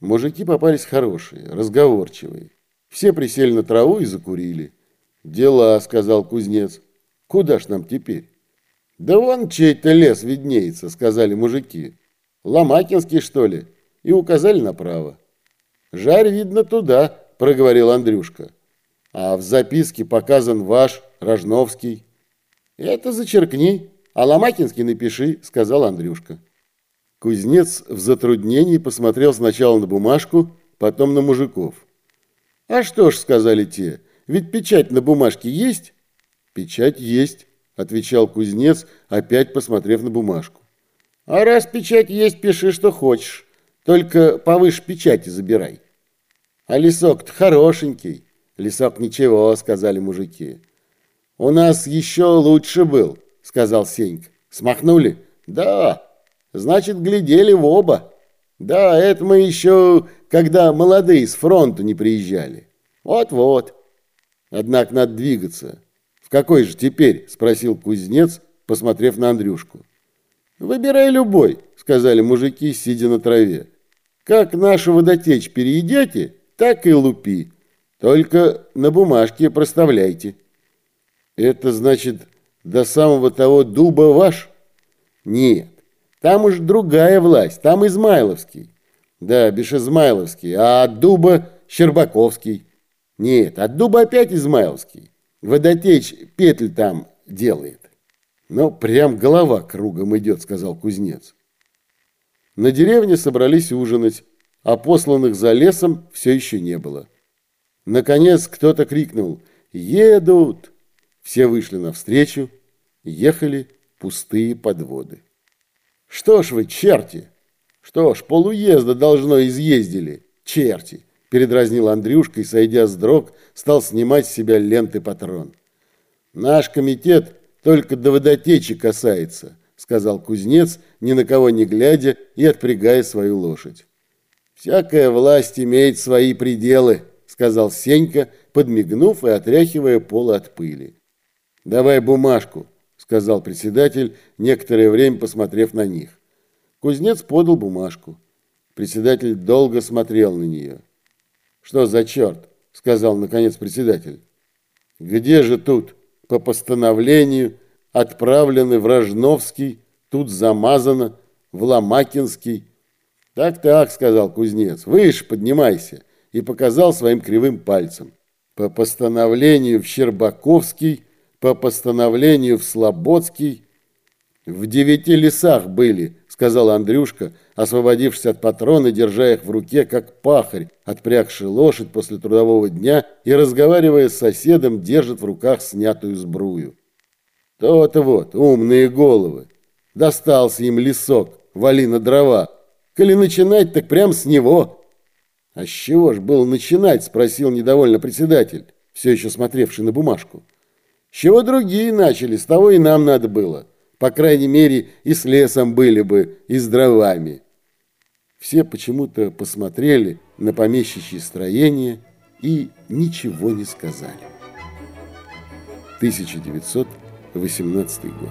Мужики попались хорошие, разговорчивые. Все присели на траву и закурили. «Дела», — сказал кузнец. «Куда ж нам теперь?» «Да вон чей-то лес виднеется», — сказали мужики. «Ломакинский, что ли?» И указали направо. «Жарь, видно, туда», — проговорил Андрюшка. «А в записке показан ваш, Рожновский». «Это зачеркни, а Ломакинский напиши», — сказал Андрюшка. Кузнец в затруднении посмотрел сначала на бумажку, потом на мужиков. «А что ж», — сказали те, — «ведь печать на бумажке есть?» «Печать есть», — отвечал кузнец, опять посмотрев на бумажку. «А раз печать есть, пиши, что хочешь, только повыше печати забирай». «А лесок-то хорошенький». «Лесок ничего», — сказали мужики. «У нас еще лучше был», — сказал Сенька. «Смахнули?» «Да». «Значит, глядели в оба». «Да, это мы еще когда молодые с фронта не приезжали. Вот-вот. Однако надо двигаться. В какой же теперь? Спросил кузнец, посмотрев на Андрюшку. Выбирай любой, сказали мужики, сидя на траве. Как нашу водотечь переедете, так и лупи. Только на бумажке проставляйте. Это значит, до самого того дуба ваш? Нет, там уж другая власть, там Измайловский. Да, Бешизмайловский, а от дуба Щербаковский. Нет, от дуба опять Измайловский. Водотечь петли там делает. Ну, прям голова кругом идет, сказал кузнец. На деревне собрались ужинать, а посланных за лесом все еще не было. Наконец кто-то крикнул «Едут!». Все вышли навстречу, ехали пустые подводы. «Что ж вы, черти!» Что ж, полуезда должно изъездили, черти, передразнил Андрюшка и, сойдя с дрог, стал снимать с себя ленты патрон. Наш комитет только до водотечи касается, сказал кузнец, ни на кого не глядя и отпрягая свою лошадь. Всякая власть имеет свои пределы, сказал Сенька, подмигнув и отряхивая пол от пыли. Давай бумажку, сказал председатель, некоторое время посмотрев на них. Кузнец подал бумажку. Председатель долго смотрел на нее. «Что за черт?» — сказал, наконец, председатель. «Где же тут, по постановлению, отправлены в Рожновский, тут замазано, в Ломакинский?» «Так-так», — сказал кузнец, — «выше поднимайся», и показал своим кривым пальцем. «По постановлению в Щербаковский, по постановлению в Слободский, в девяти лесах были, сказал Андрюшка, освободившись от патрона, держа их в руке, как пахарь, отпрягший лошадь после трудового дня и, разговаривая с соседом, держит в руках снятую сбрую. То-то вот, умные головы. Достался им лесок, вали на дрова. Коли начинать, так прям с него. А с чего ж было начинать, спросил недовольно председатель, все еще смотревший на бумажку. С чего другие начали, с того и нам надо было. По крайней мере, и с лесом были бы, и с дровами. Все почему-то посмотрели на помещичье строение и ничего не сказали. 1918 год.